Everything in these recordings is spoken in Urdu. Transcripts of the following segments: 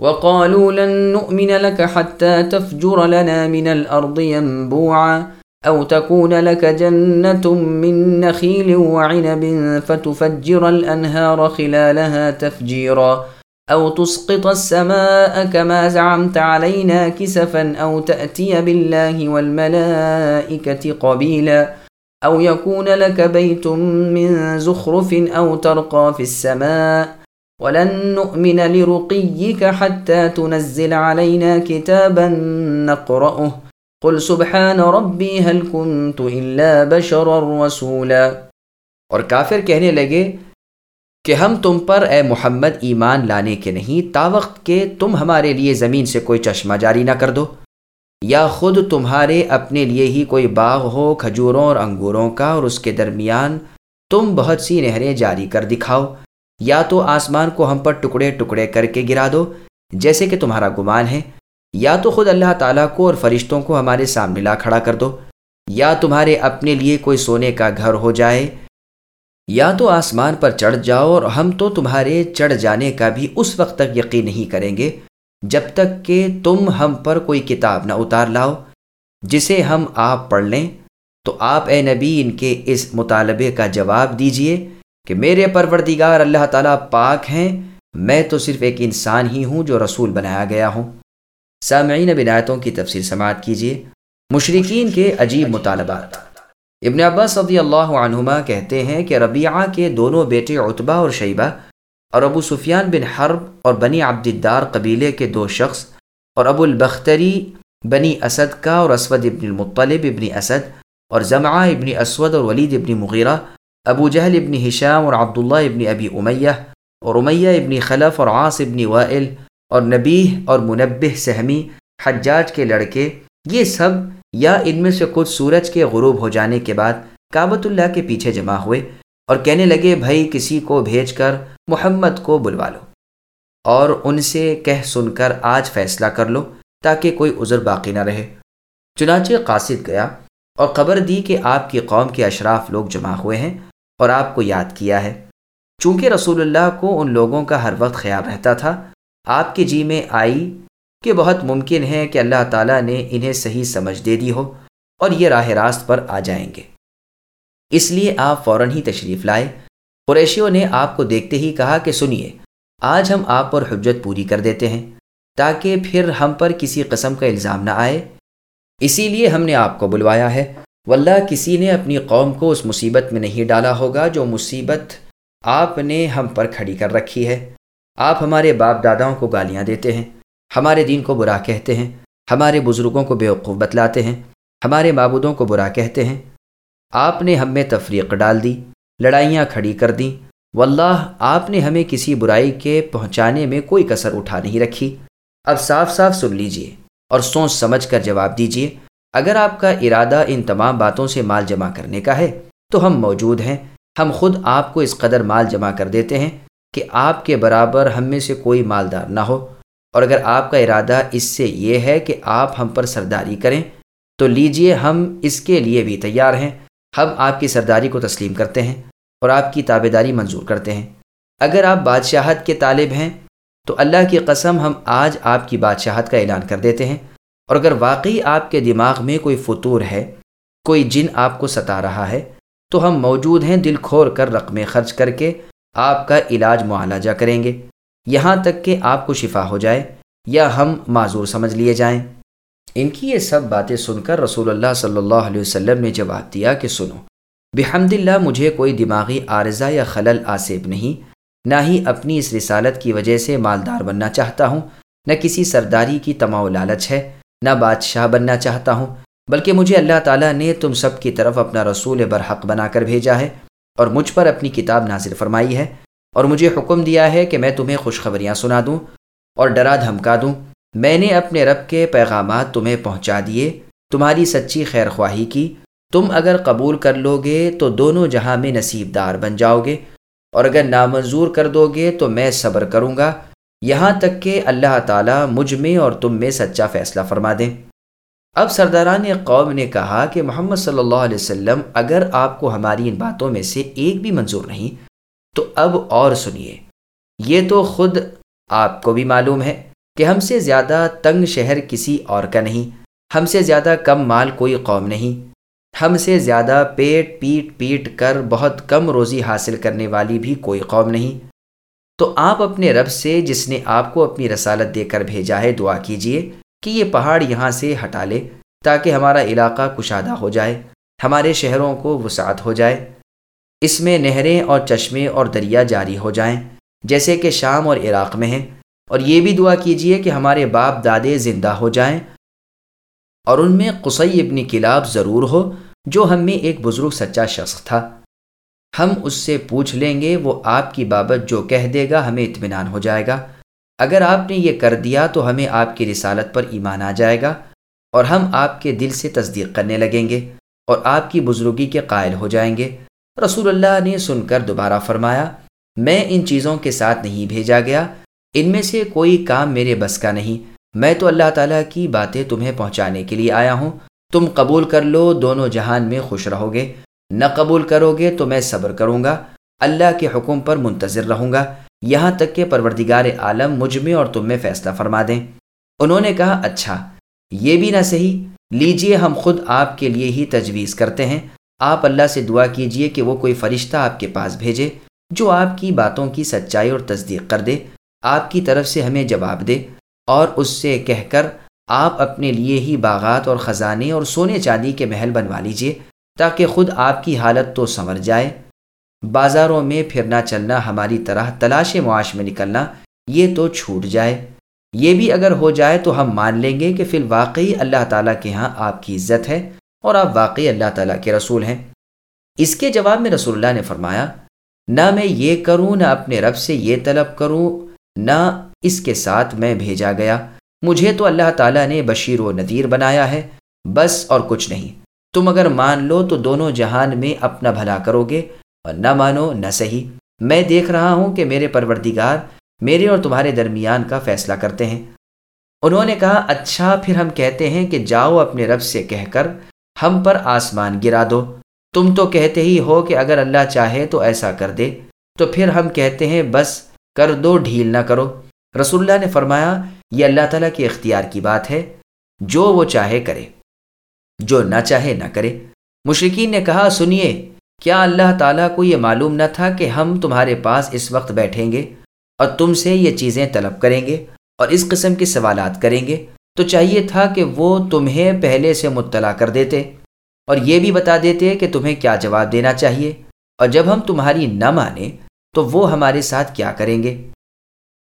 وقالوا لن نؤمن لك حتى تفجر لنا من الأرض ينبوعا أو تكون لك جنة من نخيل وعنب فتفجر الأنهار خلالها تفجيرا أو تسقط السماء كما زعمت علينا كسفا أو تأتي بالله والملائكة قبيلا أو يكون لك بيت من زخرف أو ترقى في السماء ولن نؤمن لرقيك حتى تنزل علينا كتابا نقرأه. قل سبحان ربي هل كنت إلا بشرا رسولا. اور کافر کہنے لگے کہ ہم تم پر اے محمد ایمان لانے کے نہیں، تا وقت کہ تم ہمارے لیے زمین سے کوئی چشمہ جاری نہ کر دو، یا خود تمہارے اپنے لیے ہی کوئی باغ ہو کھجوروں اور انگوروں کا، اور اس کے درمیان تم بہت سی نہریں جاری کر دکھاؤ۔ یا تو آسمان کو ہم پر ٹکڑے ٹکڑے کر کے گرا دو، جیسے کہ تمہارا گمان ہے، یا تو خود اللہ تعالیٰ کو اور فرشتوں کو ہمارے سامنے لا کھڑا کر دو، یا تمہارے اپنے لیے کوئی سونے کا گھر ہو جائے۔ یا تو آسمان پر چڑھ جاؤ اور ہم تو تمہارے چڑھ جانے کا بھی اس وقت تک یقین نہیں کریں گے، جب تک کہ تم ہم پر کوئی کتاب نہ اتار لاؤ، جسے ہم آپ پڑھ لیں۔ تو آپ اے نبی، ان کے اس مطالبے کا جواب دیجیے۔ کہ میرے پروردگار اللہ تعالیٰ پاک ہیں، میں تو صرف ایک انسان ہی ہوں جو رسول بنایا گیا ہوں۔ سامعین بنایتوں کی تفصیل سماعت کیجیے۔ مشرقین کے عجیب مطالبات۔ ابن عباس صدی اللہ عنہما کہتے ہیں کہ ربیعہ کے دونوں بیٹے عطبہ اور شیبہ اور ابو سفیان بن حرب اور بنی عبدالدار قبیلے کے دو شخص اور ابو البختری، بنی اسد کا اور اسود ابن المطلب ابن اسد اور زمعہ ابن اسود اور ولید ابن مغیرہ ابو جہل ابن حشام اور عبداللہ ابن ابی امیہ اور امیہ ابن خلف اور عاص ابن وائل اور نبیح اور منبح سہمی، حجاج کے لڑکے، یہ سب یا ان میں سے کچھ سورج کے غروب ہو جانے کے بعد کعبۃ اللہ کے پیچھے جمع ہوئے اور کہنے لگے، بھائی، کسی کو بھیج کر محمد کو بلوا لو اور ان سے کہہ سن کر آج فیصلہ کر لو تاکہ کوئی عذر باقی نہ رہے۔ چنانچہ قاصد گیا اور خبر دی کہ آپ کی قوم کے اشراف لوگ جمع ہوئے ہیں۔ اور آپ کو یاد کیا ہے۔ چونکہ رسول اللہ کو ان لوگوں کا ہر وقت خیال رہتا تھا، آپ کے جی میں آئی کہ بہت ممکن ہے کہ اللہ تعالیٰ نے انہیں صحیح سمجھ دے دی ہو اور یہ راہ راست پر آ جائیں گے۔ اس لیے آپ فوراً ہی تشریف لائے۔ قریشیوں نے آپ کو دیکھتے ہی کہا کہ سنیے، آج ہم آپ پر حجت پوری کر دیتے ہیں تاکہ پھر ہم پر کسی قسم کا الزام نہ آئے۔ اسی لیے ہم نے آپ کو بلوایا ہے۔ واللہ کسی نے اپنی قوم کو اس مصیبت میں نہیں ڈالا ہوگا جو مصیبت آپ نے ہم پر کھڑی کر رکھی ہے۔ آپ ہمارے باپ داداؤں کو گالیاں دیتے ہیں، ہمارے دین کو برا کہتے ہیں، ہمارے بزرگوں کو بیوقوف بتلاتے ہیں، ہمارے معبودوں کو برا کہتے ہیں۔ آپ نے ہم میں تفریق ڈال دی، لڑائیاں کھڑی کر دیں۔ واللہ، آپ نے ہمیں کسی برائی کے پہنچانے میں کوئی کسر اٹھا نہیں رکھی۔ اب صاف صاف سن لیجیے اور سوچ سمجھ کر جواب دیجیے۔ اگر آپ کا ارادہ ان تمام باتوں سے مال جمع کرنے کا ہے، تو ہم موجود ہیں۔ ہم خود آپ کو اس قدر مال جمع کر دیتے ہیں کہ آپ کے برابر ہم میں سے کوئی مالدار نہ ہو۔ اور اگر آپ کا ارادہ اس سے یہ ہے کہ آپ ہم پر سرداری کریں، تو لیجیے ہم اس کے لیے بھی تیار ہیں۔ ہم آپ کی سرداری کو تسلیم کرتے ہیں اور آپ کی تابے داری منظور کرتے ہیں۔ اگر آپ بادشاہت کے طالب ہیں، تو اللہ کی قسم ہم آج آپ کی بادشاہت کا اعلان کر دیتے ہیں۔ اور اگر واقعی آپ کے دماغ میں کوئی فطور ہے، کوئی جن آپ کو ستا رہا ہے، تو ہم موجود ہیں دل کھور کر رقمیں خرچ کر کے آپ کا علاج معالجہ کریں گے۔ یہاں تک کہ آپ کو شفا ہو جائے یا ہم معذور سمجھ لیے جائیں۔ ان کی یہ سب باتیں سن کر رسول اللہ صلی اللہ علیہ وسلم نے جواب دیا کہ سنو، بحمد اللہ مجھے کوئی دماغی عارضہ یا خلل آصب نہیں، نہ ہی اپنی اس رسالت کی وجہ سے مالدار بننا چاہتا ہوں، نہ کسی سرداری کی تماؤ لالچ ہے۔ نہ بادشاہ بننا چاہتا ہوں، بلکہ مجھے اللہ تعالیٰ نے تم سب کی طرف اپنا رسول برحق بنا کر بھیجا ہے اور مجھ پر اپنی کتاب نازر فرمائی ہے اور مجھے حکم دیا ہے کہ میں تمہیں خوشخبریاں سنا دوں اور ڈرا دھمکا دوں۔ میں نے اپنے رب کے پیغامات تمہیں پہنچا دیے، تمہاری سچی خیر خواہی کی۔ تم اگر قبول کر لو گے تو دونوں جہاں میں نصیب دار بن جاؤ گے اور اگر نامنظور کر دو گے تو میں صبر کروں گا۔ یہاں تک کہ اللہ تعالیٰ مجھ میں اور تم میں سچا فیصلہ فرما دیں اب سرداران قوم نے کہا کہ محمد صلی اللہ علیہ وسلم اگر آپ کو ہماری ان باتوں میں سے ایک بھی منظور نہیں، تو اب اور سنیے۔ یہ تو خود آپ کو بھی معلوم ہے کہ ہم سے زیادہ تنگ شہر کسی اور کا نہیں، ہم سے زیادہ کم مال کوئی قوم نہیں، ہم سے زیادہ پیٹ پیٹ پیٹ کر بہت کم روزی حاصل کرنے والی بھی کوئی قوم نہیں۔ تو آپ اپنے رب سے جس نے آپ کو اپنی رسالت دے کر بھیجا ہے دعا کیجیے کہ یہ پہاڑ یہاں سے ہٹا لے تاکہ ہمارا علاقہ کشادہ ہو جائے، ہمارے شہروں کو وسعت ہو جائے۔ اس میں نہریں اور چشمے اور دریا جاری ہو جائیں، جیسے کہ شام اور عراق میں ہیں۔ اور یہ بھی دعا کیجیے کہ ہمارے باپ دادے زندہ ہو جائیں۔ اور ان میں قصی ابن کلاب ضرور ہو، جو ہم میں ایک بزرگ سچا شخص تھا۔ ہم اس سے پوچھ لیں گے، وہ آپ کی بابت جو کہہ دے گا ہمیں اطمینان ہو جائے گا۔ اگر آپ نے یہ کر دیا تو ہمیں آپ کی رسالت پر ایمان آ جائے گا اور ہم آپ کے دل سے تصدیق کرنے لگیں گے اور آپ کی بزرگی کے قائل ہو جائیں گے۔ رسول اللہ نے سن کر دوبارہ فرمایا، میں ان چیزوں کے ساتھ نہیں بھیجا گیا۔ ان میں سے کوئی کام میرے بس کا نہیں۔ میں تو اللہ تعالیٰ کی باتیں تمہیں پہنچانے کے لیے آیا ہوں۔ تم قبول کر لو، دونوں جہان میں خوش رہو گے۔ نہ قبول کرو گے تو میں صبر کروں گا۔ اللہ کے حکم پر منتظر رہوں گا۔ یہاں تک کہ پروردگار عالم مجھ میں اور تم میں فیصلہ فرما دیں۔ انہوں نے کہا اچھا یہ بھی نہ صحیح۔ لیجیے، ہم خود آپ کے لیے ہی تجویز کرتے ہیں۔ آپ اللہ سے دعا کیجیے کہ وہ کوئی فرشتہ آپ کے پاس بھیجے جو آپ کی باتوں کی سچائی اور تصدیق کر دے۔ آپ کی طرف سے ہمیں جواب دے اور اس سے کہہ کر آپ اپنے لیے ہی باغات اور خزانے اور سونے چاندی کے محل بنوا لیجیے۔ تاکہ خود آپ کی حالت تو سنور جائے۔ بازاروں میں پھرنا چلنا، ہماری طرح تلاش معاش میں نکلنا، یہ تو چھوٹ جائے۔ یہ بھی اگر ہو جائے تو ہم مان لیں گے کہ فی الواقعی اللہ تعالیٰ کے ہاں آپ کی عزت ہے اور آپ واقعی اللہ تعالیٰ کے رسول ہیں۔ اس کے جواب میں رسول اللہ نے فرمایا، نہ میں یہ کروں، نہ اپنے رب سے یہ طلب کروں، نہ اس کے ساتھ میں بھیجا گیا۔ مجھے تو اللہ تعالیٰ نے بشیر و نذیر بنایا ہے، بس اور کچھ نہیں۔ تم اگر مان لو تو دونوں جہان میں اپنا بھلا کرو گے، اور نہ مانو نہ صحیح میں دیکھ رہا ہوں کہ میرے پروردگار میرے اور تمہارے درمیان کا فیصلہ کرتے ہیں۔ انہوں نے کہا اچھا پھر ہم کہتے ہیں کہ جاؤ اپنے رب سے کہہ کر ہم پر آسمان گرا دو۔ تم تو کہتے ہی ہو کہ اگر اللہ چاہے تو ایسا کر دے۔ تو پھر ہم کہتے ہیں، بس کر دو، ڈھیل نہ کرو۔ رسول اللہ نے فرمایا، یہ اللہ تعالیٰ کے اختیار کی بات ہے، جو وہ چاہے کرے۔ جو نہ چاہے نہ کرے۔ مشرقین نے کہا، سنیے، کیا اللہ تعالیٰ کو یہ معلوم نہ تھا کہ ہم تمہارے پاس اس وقت بیٹھیں گے اور تم سے یہ چیزیں طلب کریں گے اور اس قسم کے سوالات کریں گے؟ تو چاہیے تھا کہ وہ تمہیں پہلے سے مطلع کر دیتے اور یہ بھی بتا دیتے کہ تمہیں کیا جواب دینا چاہیے۔ اور جب ہم تمہاری نہ مانیں تو وہ ہمارے ساتھ کیا کریں گے؟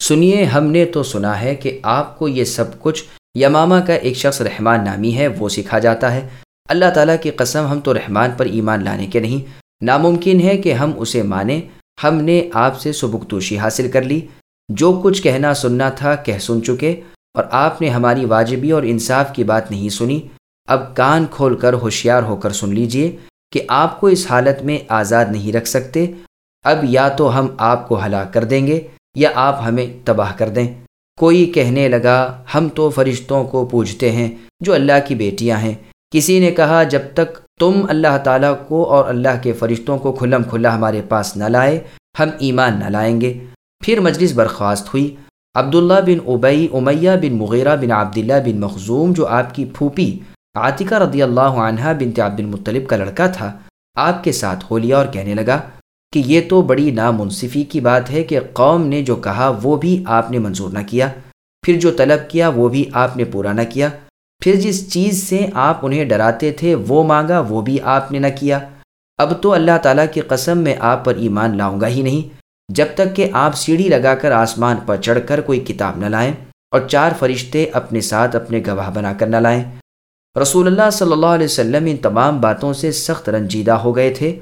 سنیے، ہم نے تو سنا ہے کہ آپ کو یہ سب کچھ یمامہ کا ایک شخص رحمان نامی ہے، وہ سکھا جاتا ہے۔ اللہ تعالیٰ کی قسم، ہم تو رحمان پر ایمان لانے کے نہیں۔ ناممکن ہے کہ ہم اسے مانیں۔ ہم نے آپ سے سبکتوشی حاصل کر لی۔ جو کچھ کہنا سننا تھا، کہہ سن چکے۔ اور آپ نے ہماری واجبی اور انصاف کی بات نہیں سنی۔ اب کان کھول کر ہوشیار ہو کر سن لیجیے کہ آپ کو اس حالت میں آزاد نہیں رکھ سکتے۔ اب یا تو ہم آپ کو ہلاک کر دیں گے یا آپ ہمیں تباہ کر دیں۔ کوئی کہنے لگا، ہم تو فرشتوں کو پوجتے ہیں جو اللہ کی بیٹیاں ہیں۔ کسی نے کہا، جب تک تم اللہ تعالیٰ کو اور اللہ کے فرشتوں کو کھلم کھلا ہمارے پاس نہ لائے، ہم ایمان نہ لائیں گے۔ پھر مجلس برخواست ہوئی۔ عبداللہ بن ابئی امیہ بن مغیرہ بن عبداللہ بن مخزوم، جو آپ کی پھوپھی عاطقہ رضی اللہ عنہ بن عبد المطلب کا لڑکا تھا، آپ کے ساتھ ہو لیا اور کہنے لگا کہ یہ تو بڑی نامنصفی کی بات ہے کہ قوم نے جو کہا وہ بھی آپ نے منظور نہ کیا، پھر جو طلب کیا وہ بھی آپ نے پورا نہ کیا۔ پھر جس چیز سے آپ انہیں ڈراتے تھے وہ مانگا وہ بھی آپ نے نہ کیا۔ اب تو اللہ تعالیٰ کی قسم میں آپ پر ایمان لاؤں گا ہی نہیں۔ جب تک کہ آپ سیڑھی لگا کر آسمان پر چڑھ کر کوئی کتاب نہ لائیں اور چار فرشتے اپنے ساتھ اپنے گواہ بنا کر نہ لائیں۔ رسول اللہ صلی اللہ علیہ وسلم ان تمام باتوں سے سخت رنجیدہ ہو گئے تھے۔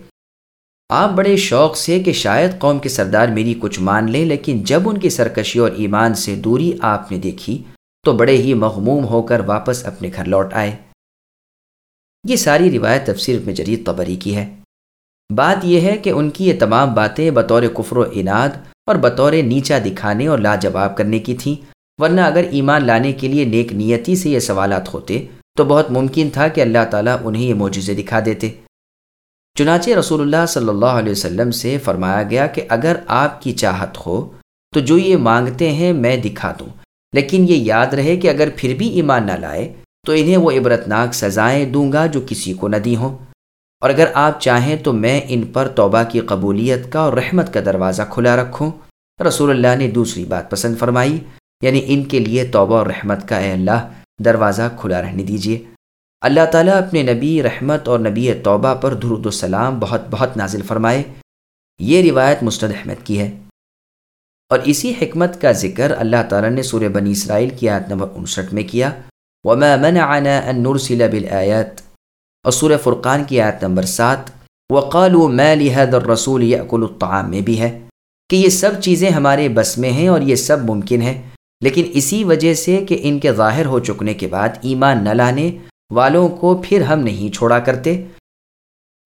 آپ بڑے شوق سے کہ شاید قوم کے سردار میری کچھ مان لیں، لیکن جب ان کی سرکشی اور ایمان سے دوری آپ نے دیکھی، تو بڑے ہی مغموم ہو کر واپس اپنے گھر لوٹ آئے۔ یہ ساری روایت تفسیر میں جرید قبری کی ہے۔ بات یہ ہے کہ ان کی یہ تمام باتیں بطور کفر و اناد اور بطور نیچا دکھانے اور لاجواب کرنے کی تھیں، ورنہ اگر ایمان لانے کے لیے نیک نیتی سے یہ سوالات ہوتے، تو بہت ممکن تھا کہ اللہ تعالیٰ انہیں یہ معجزے دکھا دیتے۔ چنانچہ رسول اللہ صلی اللہ علیہ وسلم سے فرمایا گیا کہ اگر آپ کی چاہت ہو تو جو یہ مانگتے ہیں میں دکھا دوں۔ لیکن یہ یاد رہے کہ اگر پھر بھی ایمان نہ لائے تو انہیں وہ عبرتناک سزائیں دوں گا جو کسی کو نہ دی ہوں۔ اور اگر آپ چاہیں تو میں ان پر توبہ کی قبولیت کا اور رحمت کا دروازہ کھلا رکھوں۔ رسول اللہ نے دوسری بات پسند فرمائی یعنی ان کے لیے توبہ اور رحمت کا اے اللہ دروازہ کھلا رہنے دیجیے اللہ تعالیٰ اپنے نبی رحمت اور نبی توبہ پر درود السلام بہت بہت نازل فرمائے۔ یہ روایت مستد احمد کی ہے۔ اور اسی حکمت کا ذکر اللہ تعالیٰ نے سورہ بنی اسرائیل کی آیت نمبر انسٹھ میں کیا۔ وما منعنا ان نرسل بالآیات اور سورہ فرقان کی آیت نمبر سات۔ وقالوا ما لهذا الرسول يأكل الطعام میں بھی ہے کہ یہ سب چیزیں ہمارے بس میں ہیں اور یہ سب ممکن ہے لیکن اسی وجہ سے کہ ان کے ظاہر ہو چکنے کے بعد ایمان نہ لانے والوں کو پھر ہم نہیں چھوڑا کرتے۔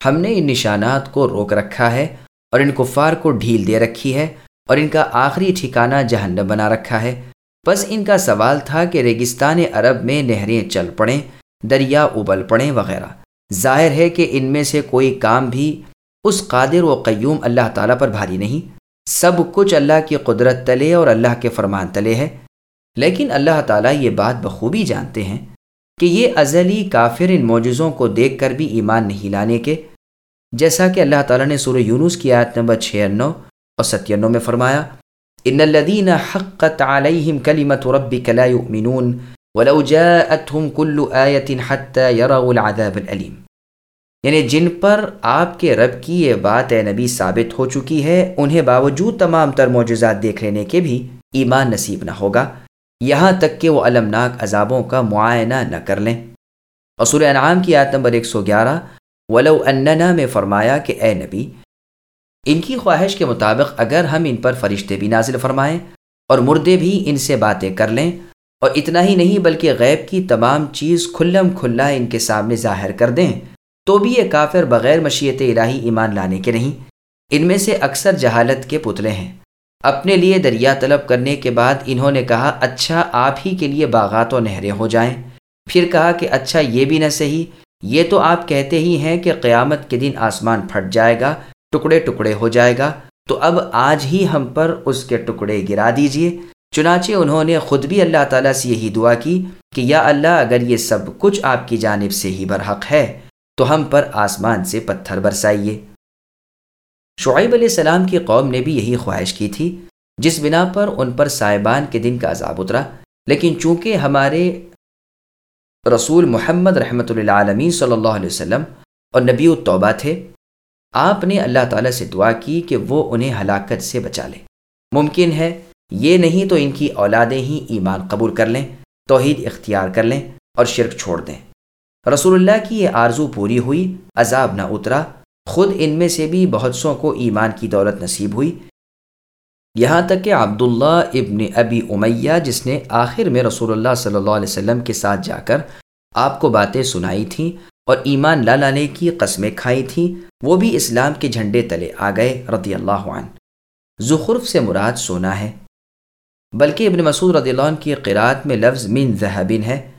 ہم نے ان نشانات کو روک رکھا ہے اور ان کفار کو ڈھیل دے رکھی ہے اور ان کا آخری ٹھکانہ جہنم بنا رکھا ہے۔ بس ان کا سوال تھا کہ ریگستان عرب میں نہریں چل پڑیں، دریا ابل پڑیں وغیرہ۔ ظاہر ہے کہ ان میں سے کوئی کام بھی اس قادر و قیوم اللہ تعالیٰ پر بھاری نہیں۔ سب کچھ اللہ کی قدرت تلے اور اللہ کے فرمان تلے ہے۔ لیکن اللہ تعالیٰ یہ بات بخوبی جانتے ہیں۔ کہ یہ ازلی کافر ان معجزوں کو دیکھ کر بھی ایمان نہیں لانے کے۔ جیسا کہ اللہ تعالیٰ نے سورہ یونس کی آیت نمبر چھیانو اور ستیانو میں فرمایا، ان الذين حقت عليهم كلمه ربك لا يؤمنون ولو جاءتهم كل ايه حتى يروا العذاب الالم یعنی جن پر آپ کے رب کی یہ بات اے نبی ثابت ہو چکی ہے، انہیں باوجود تمام تر معجزات دیکھ لینے کے بھی ایمان نصیب نہ ہوگا۔ یہاں تک کہ وہ المناک عذابوں کا معائنہ نہ کر لیں۔ اصول انعام کی آیت نمبر 111 ولو اننا میں فرمایا کہ اے نبی، ان کی خواہش کے مطابق اگر ہم ان پر فرشتے بھی نازل فرمائیں اور مردے بھی ان سے باتیں کر لیں، اور اتنا ہی نہیں بلکہ غیب کی تمام چیز کھلم کھلا ان کے سامنے ظاہر کر دیں، تو بھی یہ کافر بغیر مشیت الہی ایمان لانے کے نہیں۔ ان میں سے اکثر جہالت کے پتلے ہیں۔ اپنے لیے دریا طلب کرنے کے بعد انہوں نے کہا اچھا آپ ہی کے لیے باغات و نہریں ہو جائیں۔ پھر کہا کہ اچھا یہ بھی نہ صحیح۔ یہ تو آپ کہتے ہی ہیں کہ قیامت کے دن آسمان پھٹ جائے گا، ٹکڑے ٹکڑے ہو جائے گا۔ تو اب آج ہی ہم پر اس کے ٹکڑے گرا دیجیے۔ چنانچہ انہوں نے خود بھی اللہ تعالیٰ سے یہی دعا کی کہ، یا اللہ، اگر یہ سب کچھ آپ کی جانب سے ہی برحق ہے، تو ہم پر آسمان سے پتھر برسائیے۔ شعیب علیہ السلام کی قوم نے بھی یہی خواہش کی تھی، جس بنا پر ان پر صاحبان کے دن کا عذاب اترا۔ لیکن چونکہ ہمارے رسول محمد رحمۃ اللہ عالمی صلی اللہ علیہ وسلم اور نبی الطبہ تھے، آپ نے اللہ تعالیٰ سے دعا کی کہ وہ انہیں ہلاکت سے بچا لے۔ ممکن ہے یہ نہیں تو ان کی اولادیں ہی ایمان قبول کر لیں، توحید اختیار کر لیں اور شرک چھوڑ دیں۔ رسول اللہ کی یہ آرزو پوری ہوئی، عذاب نہ اترا خود ان میں سے بھی بہت سو کو ایمان کی دولت نصیب ہوئی۔ یہاں تک کہ عبداللہ ابن ابی امیہ، جس نے آخر میں رسول اللہ صلی اللہ علیہ وسلم کے ساتھ جا کر آپ کو باتیں سنائی تھیں اور ایمان لا لانے کی قسمیں کھائی تھیں، وہ بھی اسلام کے جھنڈے تلے آ گئے رضی اللہ عنہ۔ زخرف سے مراد سونا ہے۔ بلکہ ابن مسعود رضی اللہ عنہ کی قرآت میں لفظ من ذہبن ہے۔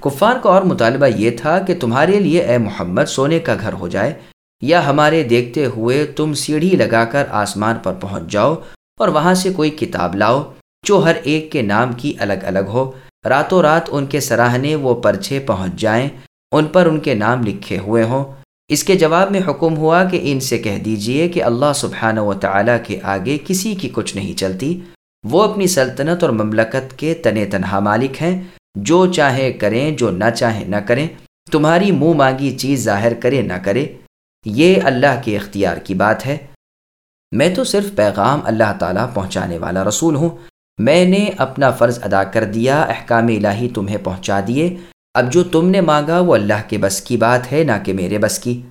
کفار کا اور مطالبہ یہ تھا کہ تمہارے لیے اے محمد سونے کا گھر ہو جائے۔ یا ہمارے دیکھتے ہوئے تم سیڑھی لگا کر آسمان پر پہنچ جاؤ اور وہاں سے کوئی کتاب لاؤ جو ہر ایک کے نام کی الگ الگ ہو۔ راتوں رات ان کے سراہنے وہ پرچے پہنچ جائیں، ان پر ان کے نام لکھے ہوئے ہوں۔ اس کے جواب میں حکم ہوا کہ ان سے کہہ دیجیے کہ اللہ سبحانہ و تعالیٰ کے آگے کسی کی کچھ نہیں چلتی۔ وہ اپنی سلطنت اور مملکت کے تن تنہا مالک ہیں۔ جو چاہے کریں، جو نہ چاہیں نہ کریں۔ تمہاری منہ مانگی چیز ظاہر کرے نہ کرے۔ یہ اللہ کے اختیار کی بات ہے۔ میں تو صرف پیغام اللہ تعالیٰ پہنچانے والا رسول ہوں۔ میں نے اپنا فرض ادا کر دیا، احکام الہی تمہیں پہنچا دیے۔ اب جو تم نے مانگا وہ اللہ کے بس کی بات ہے، نہ کہ میرے بس کی۔